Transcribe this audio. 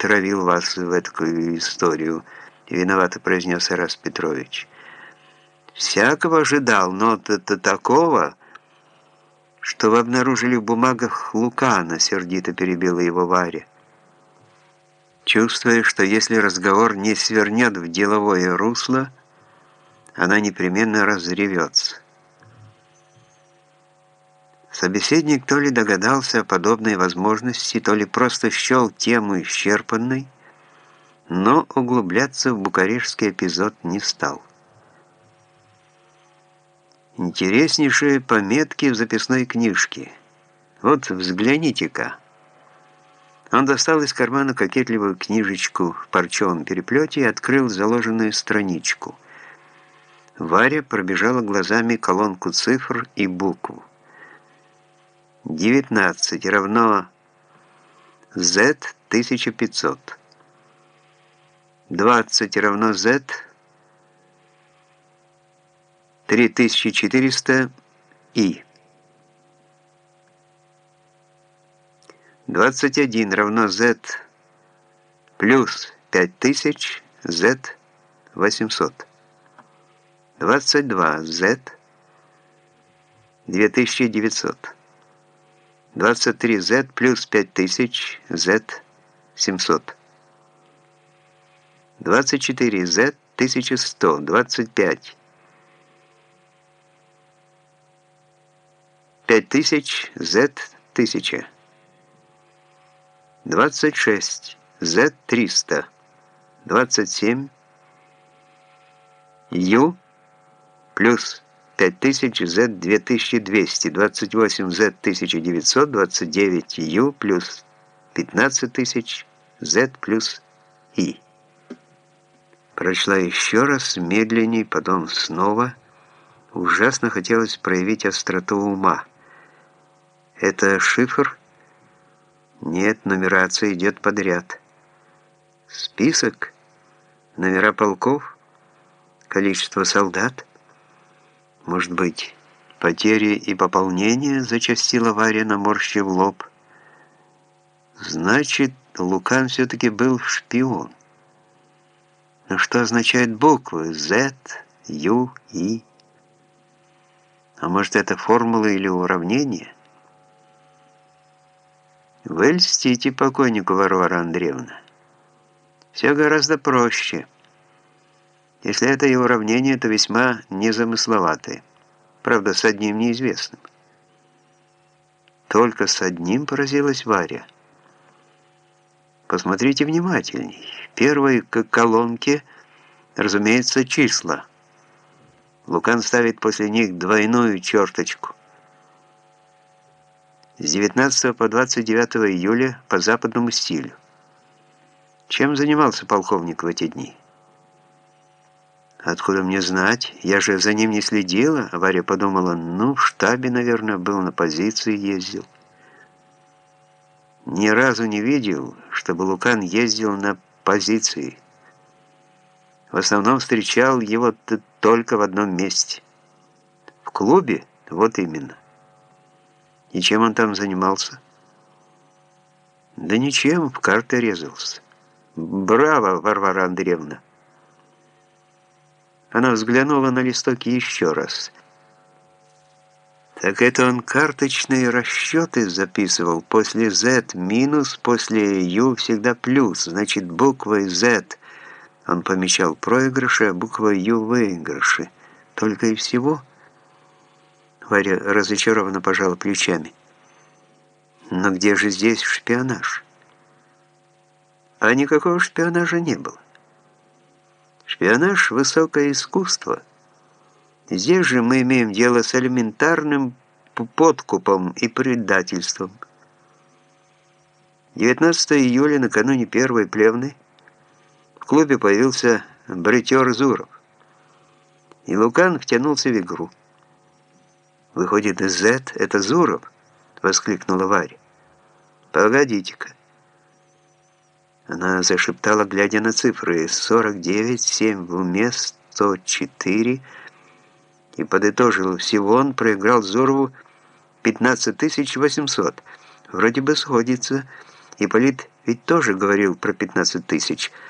втравил вас в эту историю», — виновато произнес Ирас Петрович. «Всякого ожидал, но это такого, что вы обнаружили в бумагах Лукана», — сердито перебила его Варя. Чувствуя, что если разговор не свернет в деловое русло, она непременно разревется. Собеседник то ли догадался о подобной возможности, то ли просто счел тему исчерпанной, но углубляться в букарешский эпизод не стал. Интереснейшие пометки в записной книжке. Вот взгляните-ка. Он достал из кармана кокетливую книжечку в парчевом переплете и открыл заложенную страничку. Варя пробежала глазами колонку цифр и букв. 19 равно z 1500. 20 равно z 3400 и. 21 равно z плюс 5000 z 800. 22 z 2900. 23Z плюс 5000 Z 700. 24Z 1100. 25. 5000 Z 1000. 26 Z 300. 27 U плюс 5000 Z 2200, 28 Z 1900, 29 U плюс 15000 Z плюс И. Прочла еще раз, медленней, потом снова. Ужасно хотелось проявить остроту ума. Это шифр? Нет, нумерация идет подряд. Список? Номера полков? Количество солдат? Может быть, потери и пополнение, зачастила Варя, наморщив лоб. Значит, Лукан все-таки был шпион. Но что означают буквы Z, U, I? А может, это формулы или уравнения? Вы льстите покойнику, Варвара Андреевна. Все гораздо проще. Если это и уравнение, то весьма незамысловатое. Правда, с одним неизвестным. Только с одним поразилась Варя. Посмотрите внимательней. В первой колонке, разумеется, числа. Лукан ставит после них двойную черточку. С 19 по 29 июля по западному стилю. Чем занимался полковник в эти дни? Откуда мне знать? Я же за ним не следила. Варя подумала, ну, в штабе, наверное, был, на позиции ездил. Ни разу не видел, чтобы Лукан ездил на позиции. В основном встречал его только в одном месте. В клубе? Вот именно. И чем он там занимался? Да ничем, в карты резался. Браво, Варвара Андреевна! Она взглянула на листок еще раз. Так это он карточные расчеты записывал. После Z минус, после U всегда плюс. Значит, буквой Z он помечал проигрыши, а буквой U выигрыши. Только и всего. Варя разочарованно пожала плечами. Но где же здесь шпионаж? А никакого шпионажа не было. Шпионаж – высокое искусство. Здесь же мы имеем дело с элементарным подкупом и предательством. 19 июля, накануне первой плевны, в клубе появился бритер Зуров. И Лукан втянулся в игру. «Выходит, Z — это Зуров?» — воскликнула Варя. «Погодите-ка. Она зашептала, глядя на цифры. 49, 7 в уме, 104. И подытожил. Всего он проиграл Зорову 15 800. Вроде бы сходится. Ипполит ведь тоже говорил про 15 тысяч –